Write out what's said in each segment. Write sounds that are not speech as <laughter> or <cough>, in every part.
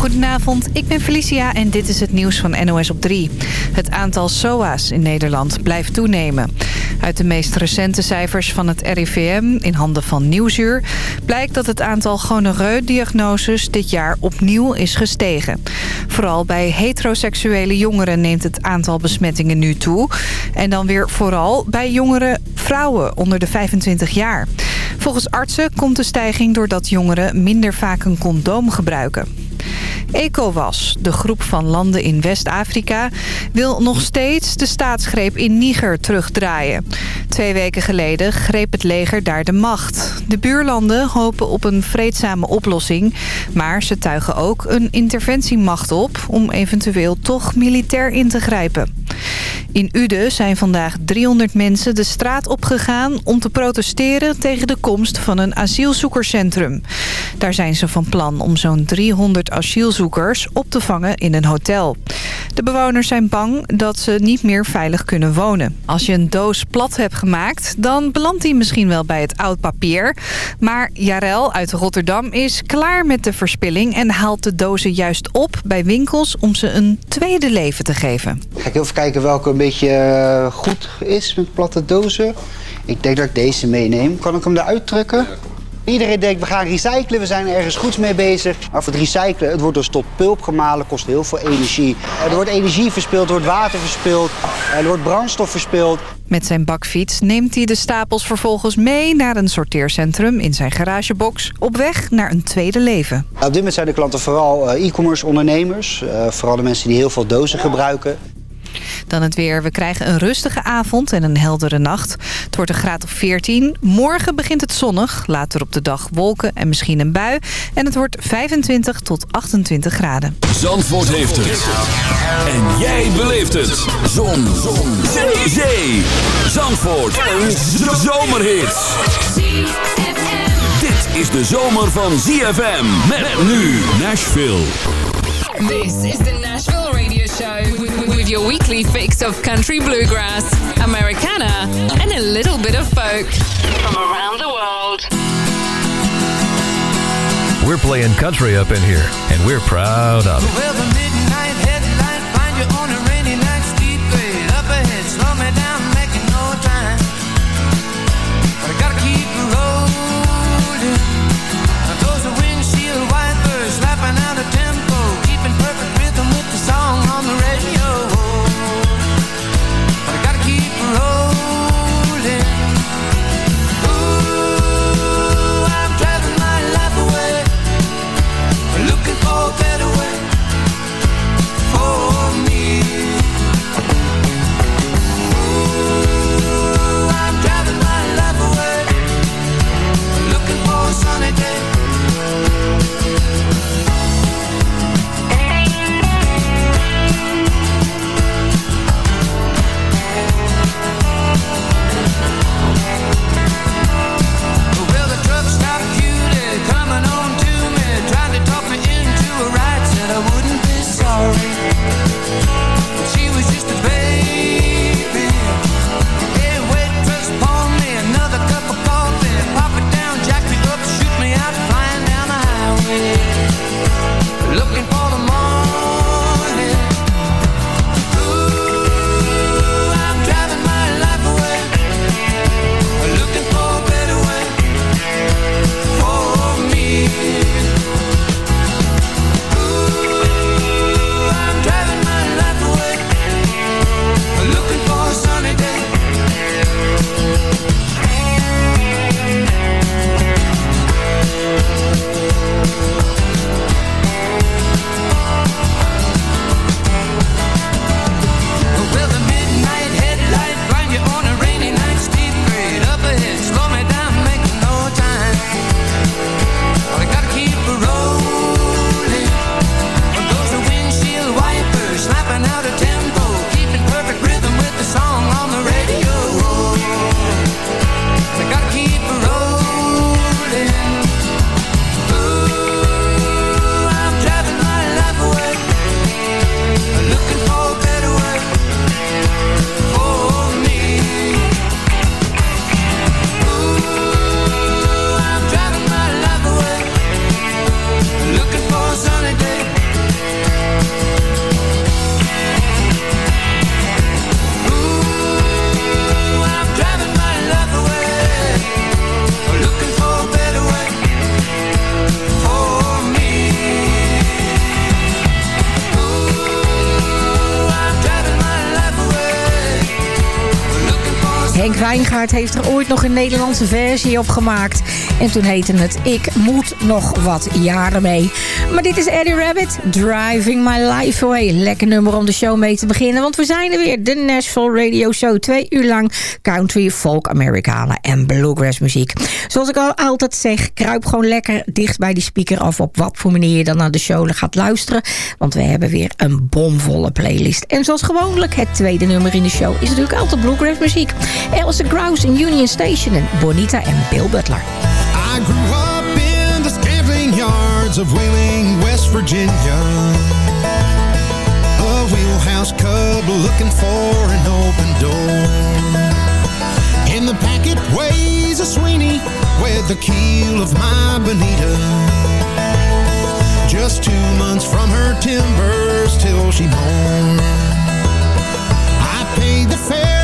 Goedenavond, ik ben Felicia en dit is het nieuws van NOS op 3. Het aantal SOA's in Nederland blijft toenemen. Uit de meest recente cijfers van het RIVM in handen van Nieuwsuur... blijkt dat het aantal gonoreu-diagnoses dit jaar opnieuw is gestegen. Vooral bij heteroseksuele jongeren neemt het aantal besmettingen nu toe. En dan weer vooral bij jongere vrouwen onder de 25 jaar. Volgens artsen komt de stijging doordat jongeren minder vaak een condoom gebruiken. ECOWAS, de groep van landen in West-Afrika... wil nog steeds de staatsgreep in Niger terugdraaien. Twee weken geleden greep het leger daar de macht. De buurlanden hopen op een vreedzame oplossing... maar ze tuigen ook een interventiemacht op... om eventueel toch militair in te grijpen. In Uden zijn vandaag 300 mensen de straat opgegaan om te protesteren tegen de komst van een asielzoekerscentrum. Daar zijn ze van plan om zo'n 300 asielzoekers op te vangen in een hotel. De bewoners zijn bang dat ze niet meer veilig kunnen wonen. Als je een doos plat hebt gemaakt, dan belandt die misschien wel bij het oud papier. Maar Jarel uit Rotterdam is klaar met de verspilling en haalt de dozen juist op bij winkels om ze een tweede leven te geven. Ga even kijken welke een beetje eh, goed is met platte dozen. Ik denk dat ik deze meeneem. Kan ik hem eruit drukken? Iedereen denkt we gaan recyclen, we zijn ergens goeds mee bezig. Maar voor het recyclen, het wordt dus tot pulp gemalen, kost heel veel energie. Er wordt energie verspild, er wordt water verspild, er wordt brandstof verspild. Met zijn bakfiets neemt hij de stapels vervolgens mee naar een sorteercentrum in zijn garagebox op weg naar een tweede leven. Op dit moment zijn de klanten vooral eh, e-commerce ondernemers, eh, vooral de mensen die heel veel dozen gebruiken. Dan het weer. We krijgen een rustige avond en een heldere nacht. Het wordt een graad of 14. Morgen begint het zonnig. Later op de dag wolken en misschien een bui. En het wordt 25 tot 28 graden. Zandvoort heeft het. En jij beleeft het. Zon. Zon. Zee. Zee. Zandvoort. Een zomerhit. Dit is de zomer van ZFM. Met nu Nashville. This is the Nashville Radio Show your weekly fix of country bluegrass, Americana, and a little bit of folk from around the world. We're playing country up in here, and we're proud of it. heeft ooit nog een Nederlandse versie op gemaakt. En toen heette het Ik moet nog wat jaren mee. Maar dit is Eddie Rabbit, Driving My Life Away. Lekker nummer om de show mee te beginnen. Want we zijn er weer, de Nashville Radio Show. Twee uur lang country, folk, Americana en bluegrass muziek. Zoals ik al altijd zeg, kruip gewoon lekker dicht bij die speaker af... op wat voor manier je dan naar de show gaat luisteren. Want we hebben weer een bomvolle playlist. En zoals gewoonlijk, het tweede nummer in de show... is natuurlijk altijd bluegrass muziek. Alison Krauss in Union Station en Bonita en Bill Butler. I grew up in the yards of Wheeling, West Virginia. A wheelhouse cub looking for an open door. In the packet Sweeney with the keel of my Bonita. Just two months from her timbers till she mourned. I paid the fare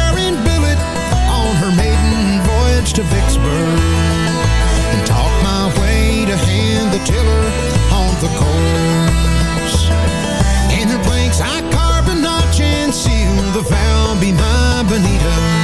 to Vicksburg and talked my way to hand the tiller on the course. In her planks I carved a notch and sealed the vow be my Bonita.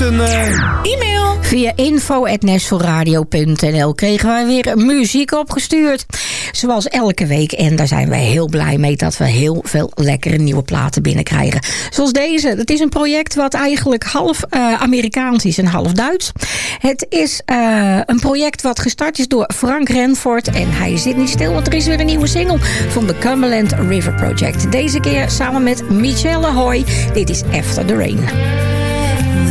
Een... eh, E-mail. Via info.nashvilleradio.nl kregen wij weer muziek opgestuurd. Zoals elke week. En daar zijn wij heel blij mee dat we heel veel lekkere nieuwe platen binnenkrijgen. Zoals deze. Het is een project wat eigenlijk half eh, Amerikaans is en half Duits. Het is eh, een project wat gestart is door Frank Renford. En hij zit niet stil, want er is weer een nieuwe single van de Cumberland River Project. Deze keer samen met Michelle Hoy. Dit is After the Rain.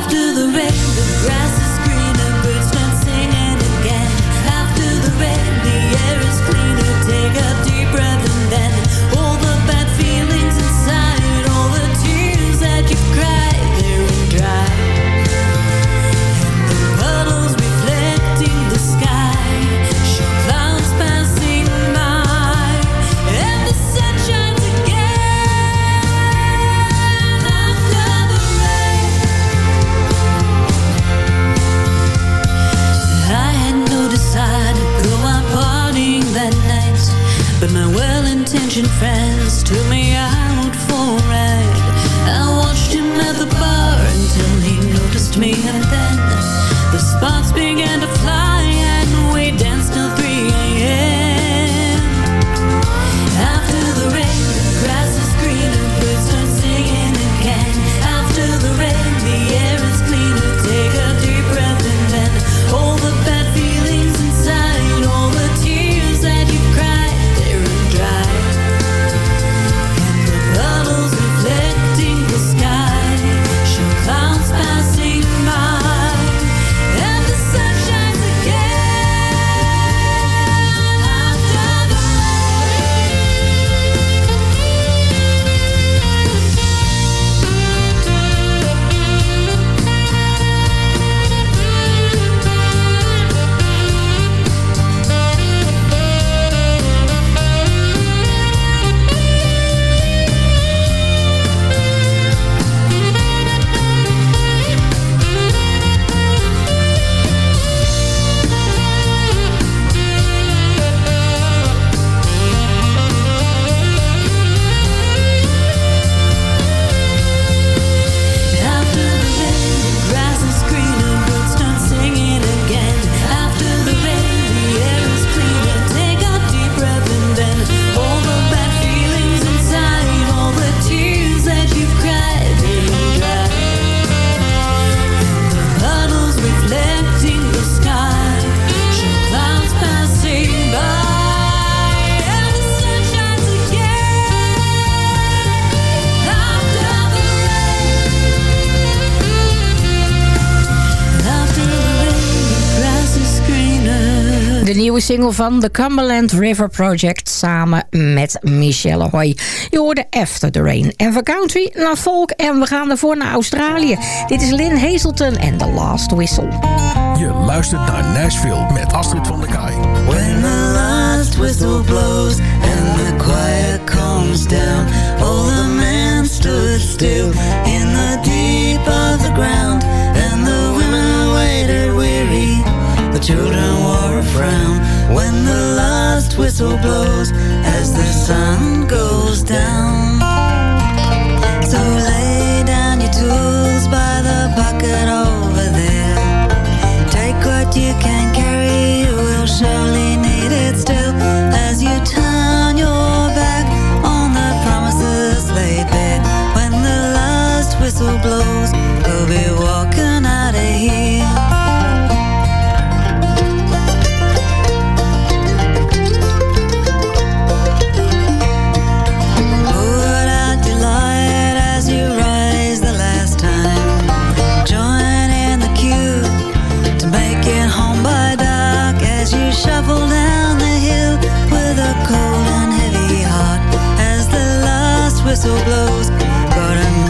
after the rain, the grass ancient friends. To me single van The Cumberland River Project samen met Michelle Hoy. Je hoorde After the Rain. En van country naar folk en we gaan ervoor naar Australië. Dit is Lynn Hazelton en The Last Whistle. Je luistert naar Nashville met Astrid van der Kaai. When the last whistle blows and the quiet comes down All the men stood still in the deep of the ground And the women waited weary The children were a frown whistle blows as the sun goes down. So lay down your tools by the bucket.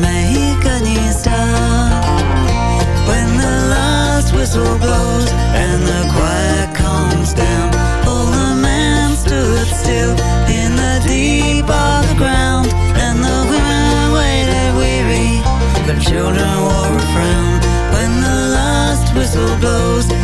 make. When the last whistle blows and the choir down, all the men stood still in the deep of the ground, and the women waited weary, the children wore a frown. When the last whistle blows.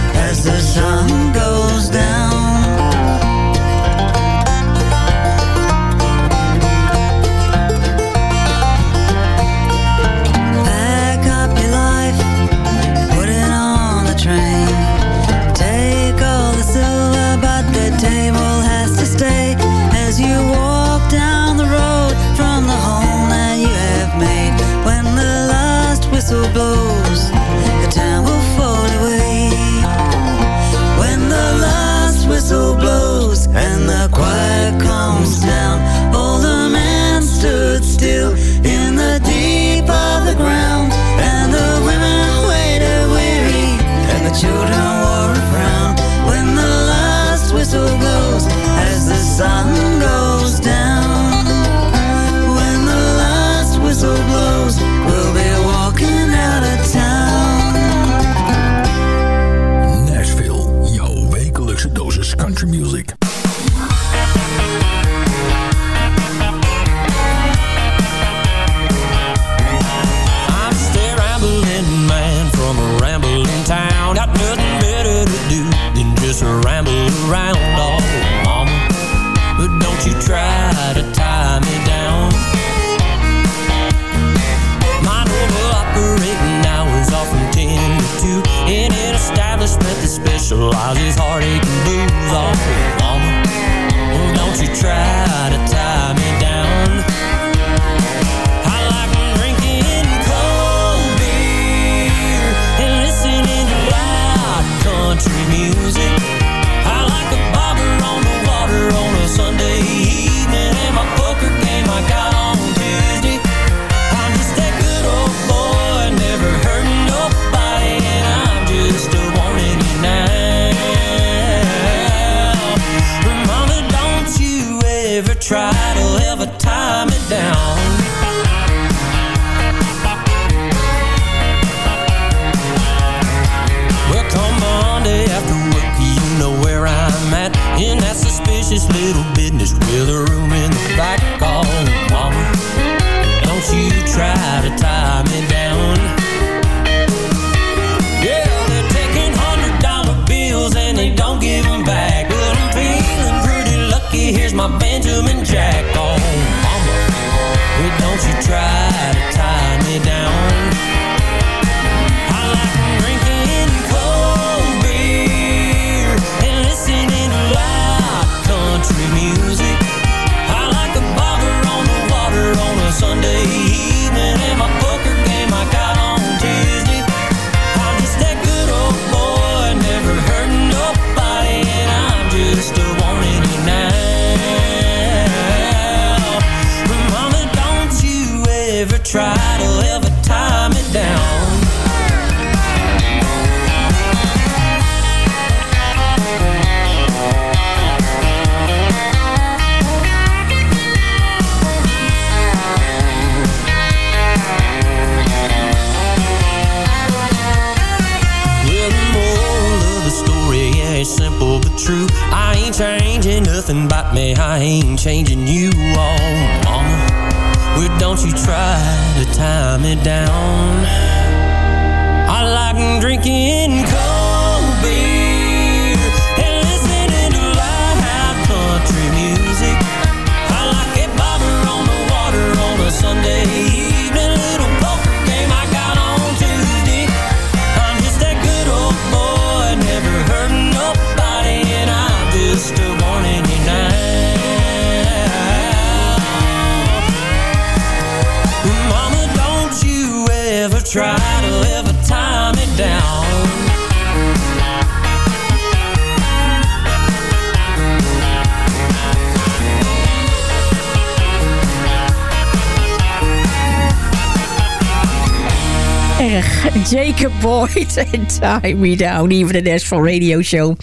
Baker Boys <laughs> en Tie Me Down, hier van de National Radio Show.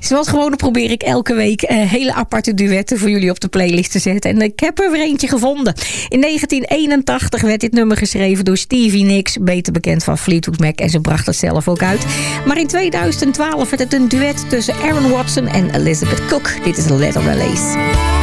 Zoals gewoon probeer ik elke week eh, hele aparte duetten voor jullie op de playlist te zetten. En ik heb er weer eentje gevonden. In 1981 werd dit nummer geschreven door Stevie Nicks, beter bekend van Fleetwood Mac. En ze bracht het zelf ook uit. Maar in 2012 werd het een duet tussen Aaron Watson en Elizabeth Cook. Dit is een letter.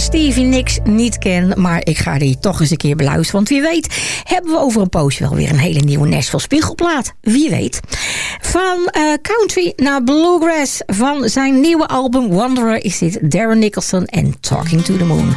Stevie Nicks niet ken. Maar ik ga die toch eens een keer beluisteren. Want wie weet hebben we over een poosje wel weer een hele nieuwe Nashville spiegelplaat. Wie weet. Van eh, country naar bluegrass. Van zijn nieuwe album Wanderer is dit Darren Nicholson en Talking to the Moon.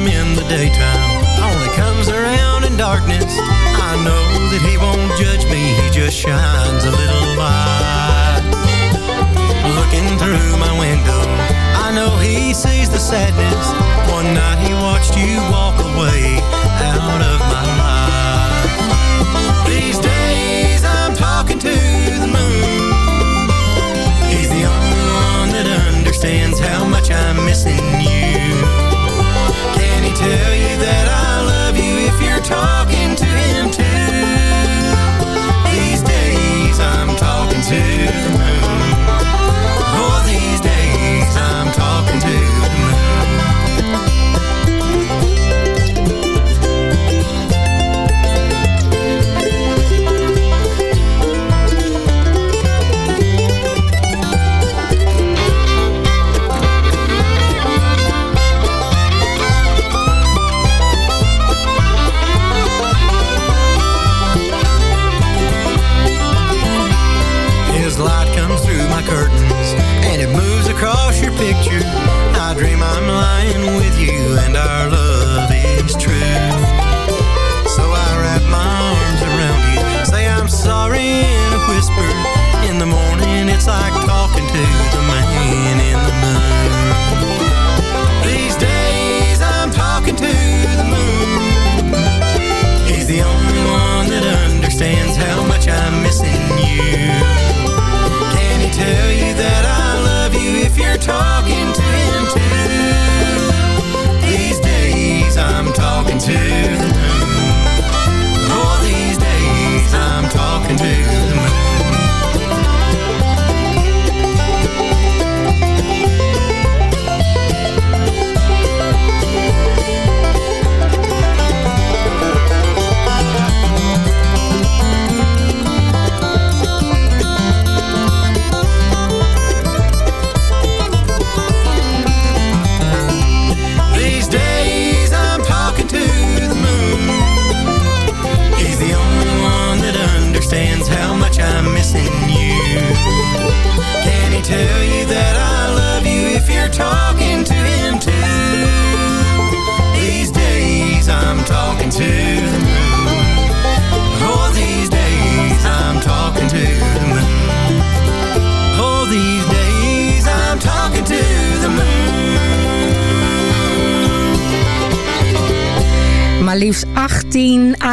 Him in the daytime. Only comes around in darkness. I know that he won't judge me. He just shines a little light. Looking through my window, I know he sees the sadness. One night he watched you walk away out of my life. These days I'm talking to the moon. He's the only one that understands how much I'm missing you. Tell you that I love you if you're talking tell you that I love you if you're talking to him too? These days I'm talking to the moon. Oh, these days I'm talking to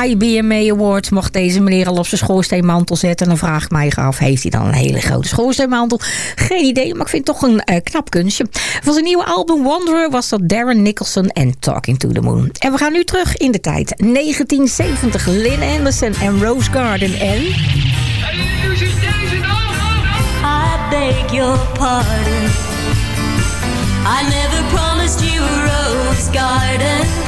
IBMA Awards mocht deze meneer al op zijn schoorsteenmantel zetten. En dan vraag ik mij af, heeft hij dan een hele grote schoorsteenmantel? Geen idee, maar ik vind het toch een eh, knap kunstje. Van zijn nieuwe album Wanderer was dat Darren Nicholson en Talking to the Moon. En we gaan nu terug in de tijd. 1970, Lynn Anderson en Rose Garden en... I your pardon. I never promised you rose garden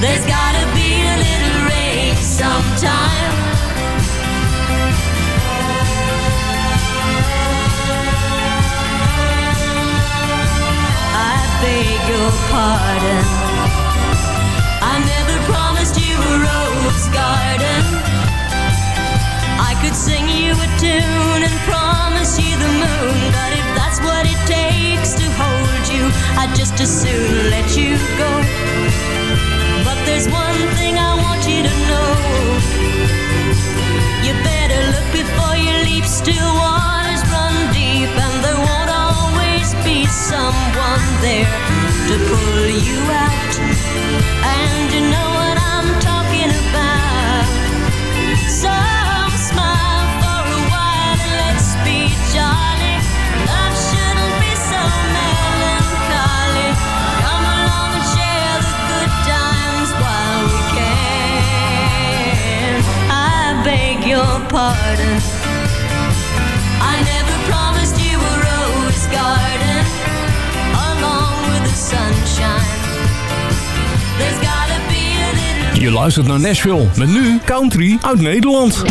There's gotta be a little rain sometime. I beg your pardon. I never promised you a rose garden. I could sing you a tune and promise you the moon, but if that's what it takes to hold you, I'd just as soon let you go. There's one thing I want you to know. You better look before you leap, still waters run deep, and there won't always be someone there to pull you out. And you know what I'm talking about. So your pardon. I never promised you a rose garden along with the sunshine. There's gotta be a little Je luistert naar Nashville. Met nu country uit Nederland.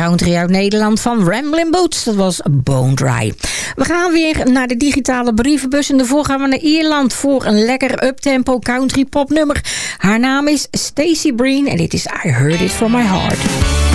country uit Nederland van Ramblin' Boots. Dat was Bone Dry. We gaan weer naar de digitale brievenbus. En daarvoor gaan we naar Ierland voor een lekker uptempo country pop nummer. Haar naam is Stacey Breen en dit is I Heard It From My Heart.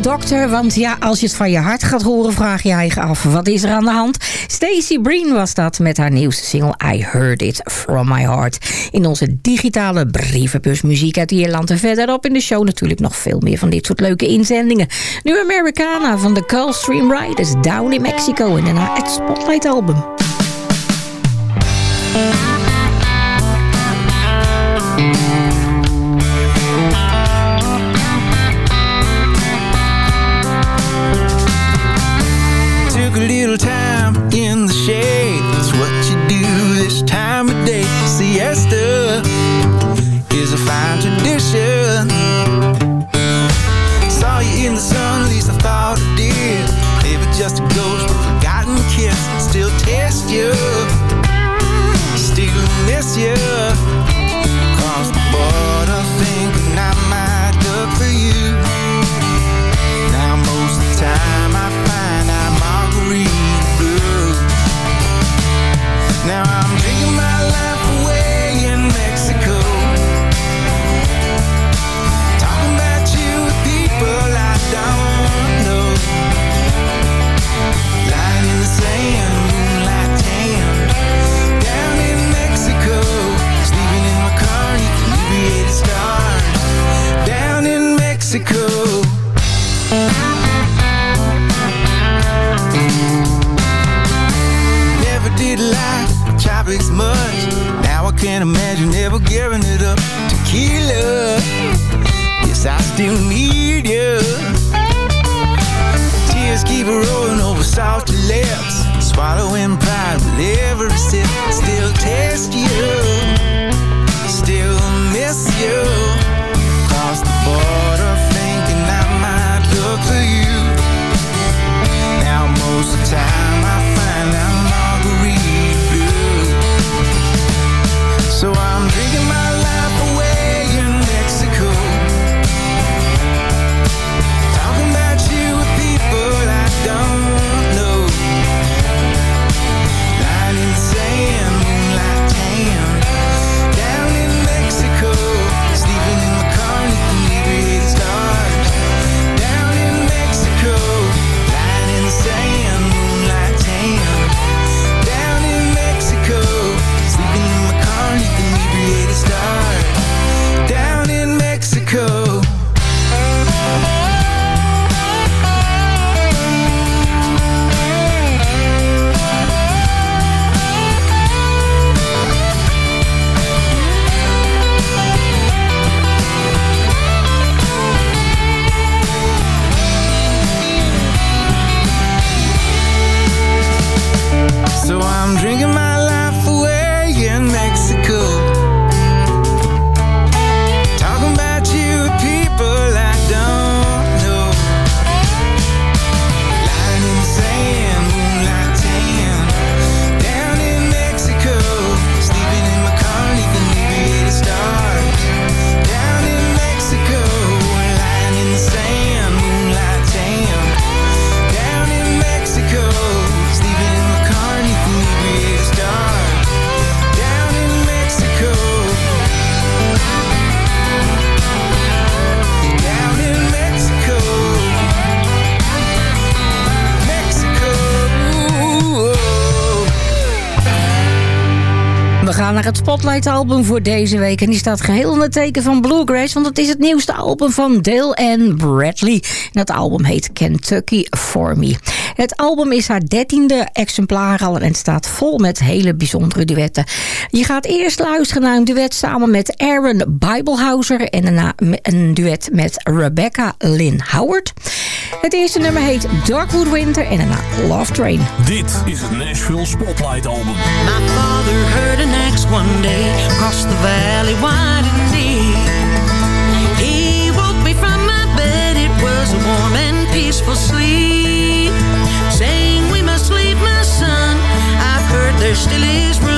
dokter, want ja, als je het van je hart gaat horen, vraag je je af wat is er aan de hand. Stacey Breen was dat met haar nieuwste single I Heard It From My Heart. In onze digitale brievenbus muziek uit Ierland en verderop in de show natuurlijk nog veel meer van dit soort leuke inzendingen. Nu Americana van de Stream Riders Down in Mexico en daarna het Spotlight album. Het Spotlight-album voor deze week. En die staat geheel in het teken van Bluegrass... want het is het nieuwste album van Dale Ann Bradley. En dat album heet Kentucky For Me. Het album is haar dertiende exemplaar al... en staat vol met hele bijzondere duetten. Je gaat eerst luisteren naar een duet samen met Aaron Bibelhauser... en daarna een duet met Rebecca Lynn Howard. Het eerste nummer heet Darkwood Winter en daarna Love Train. Dit is het Nashville Spotlight Album. My father heard an axe one day across the valley wide and deep. He woke me from my bed, it was a warm and peaceful sleep. Still is.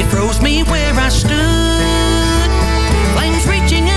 It froze me where I stood. Flames reaching up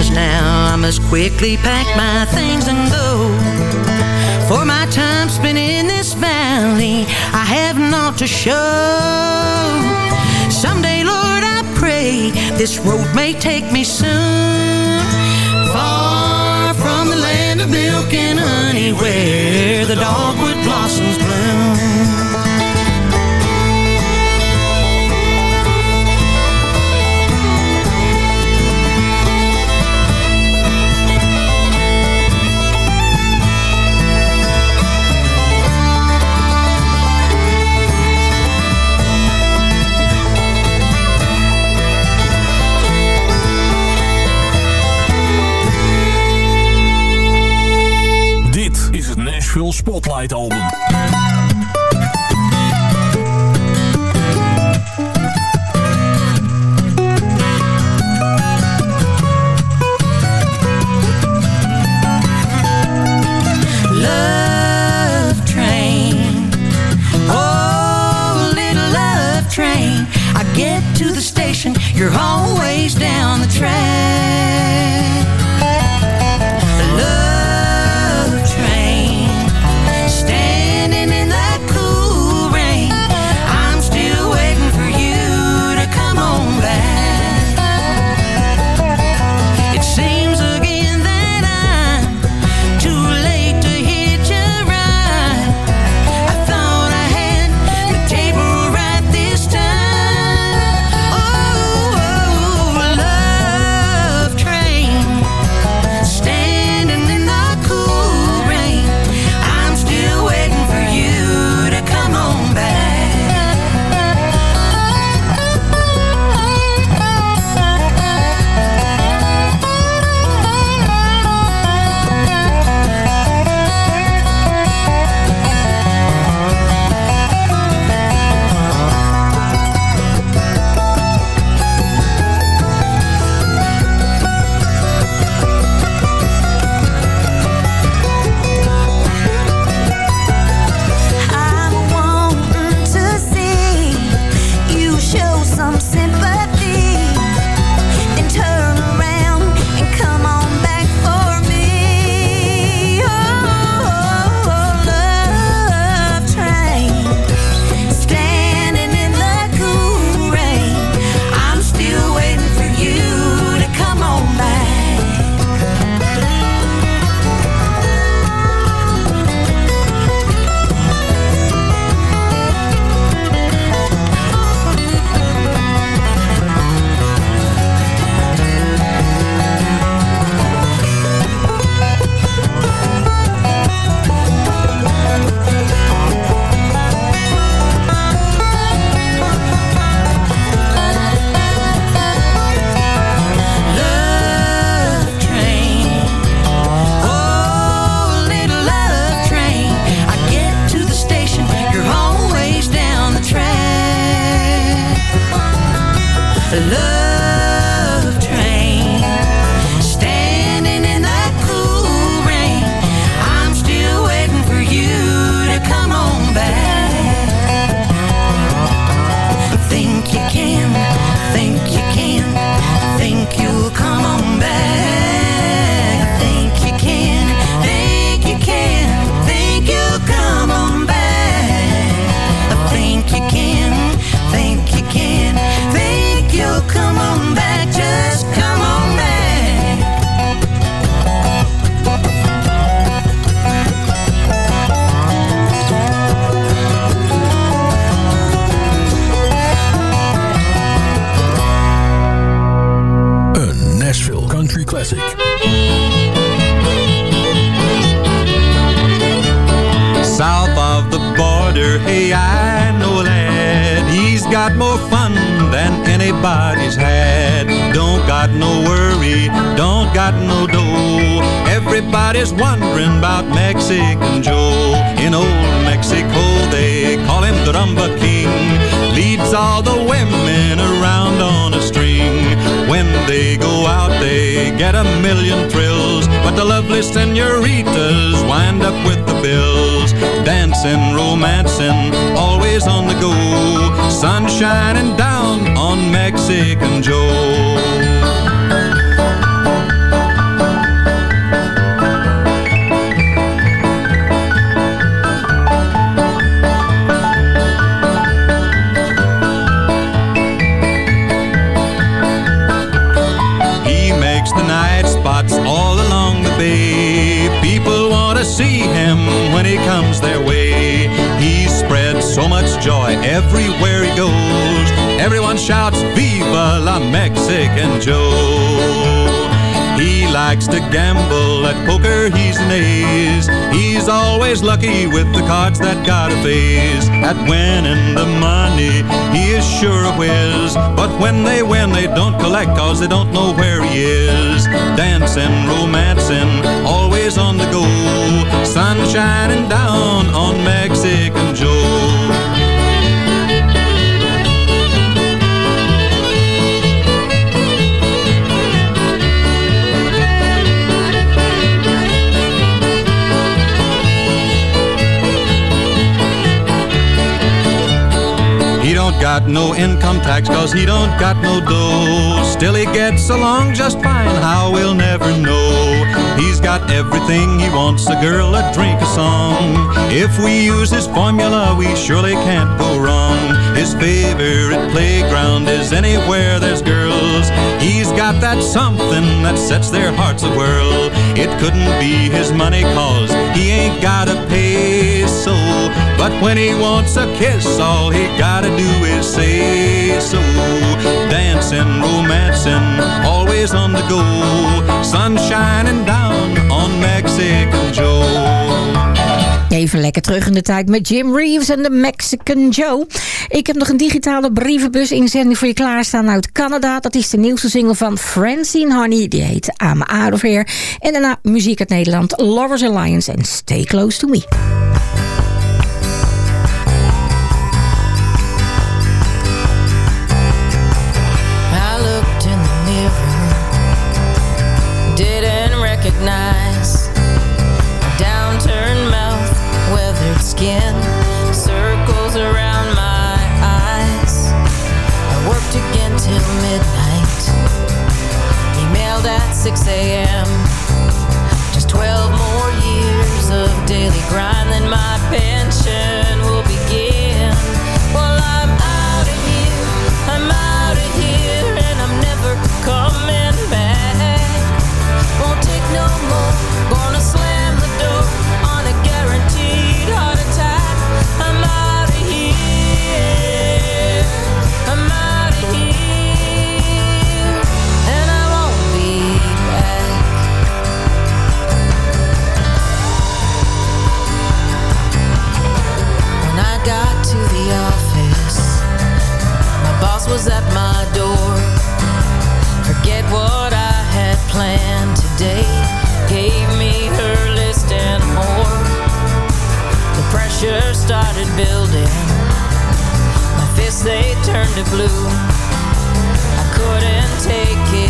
friends, now I must quickly pack my things and go. For my time spent in this valley, I have naught to show. Someday, Lord, I pray this road may take me soon. Far from the land of milk and honey, where the dogwood blossoms bloom. Spotlight Album. Got no dough. Everybody's wondering about Mexican Joe. In old Mexico, they call him the Rumba King. Leads all the women around on a string. When they go out, they get a million thrills. But the lovely senoritas wind up with the bills. Dancing, romancing, always on the go. Sun shining down on Mexican Joe. Comes their way. He spreads so much joy everywhere he goes. Everyone shouts, Viva la Mexican Joe. Likes to gamble at poker, he's an ace. He's always lucky with the cards that got a face. At winning the money, he is sure a whiz. But when they win, they don't collect cause they don't know where he is. Dancing, romancing, always on the go. Sun shining down on Mexican Joe. Got no income tax cause he don't got no dough. Still he gets along just fine, how we'll never know. He's got everything he wants, a girl, a drink, a song. If we use his formula, we surely can't go wrong. His favorite playground is anywhere there's girls. He's got that something that sets their hearts a whirl. It couldn't be his money cause he ain't gotta pay so. But when he wants a kiss, all he gotta do is say so. Dancing, romancing, always on the go. Sun shining down on Mexican Joe. Even lekker terug in de tijd met Jim Reeves en de Mexican Joe. Ik heb nog een digitale brievenbus inzending voor je klaarstaan uit Canada. Dat is de nieuwste single van Francine Honey. Die heet I'm Out of Here. En daarna muziek uit Nederland. Lovers Alliance en Stay Close to Me. Planned today. Gave me her list and more. The pressure started building. My fists they turned to blue. I couldn't take it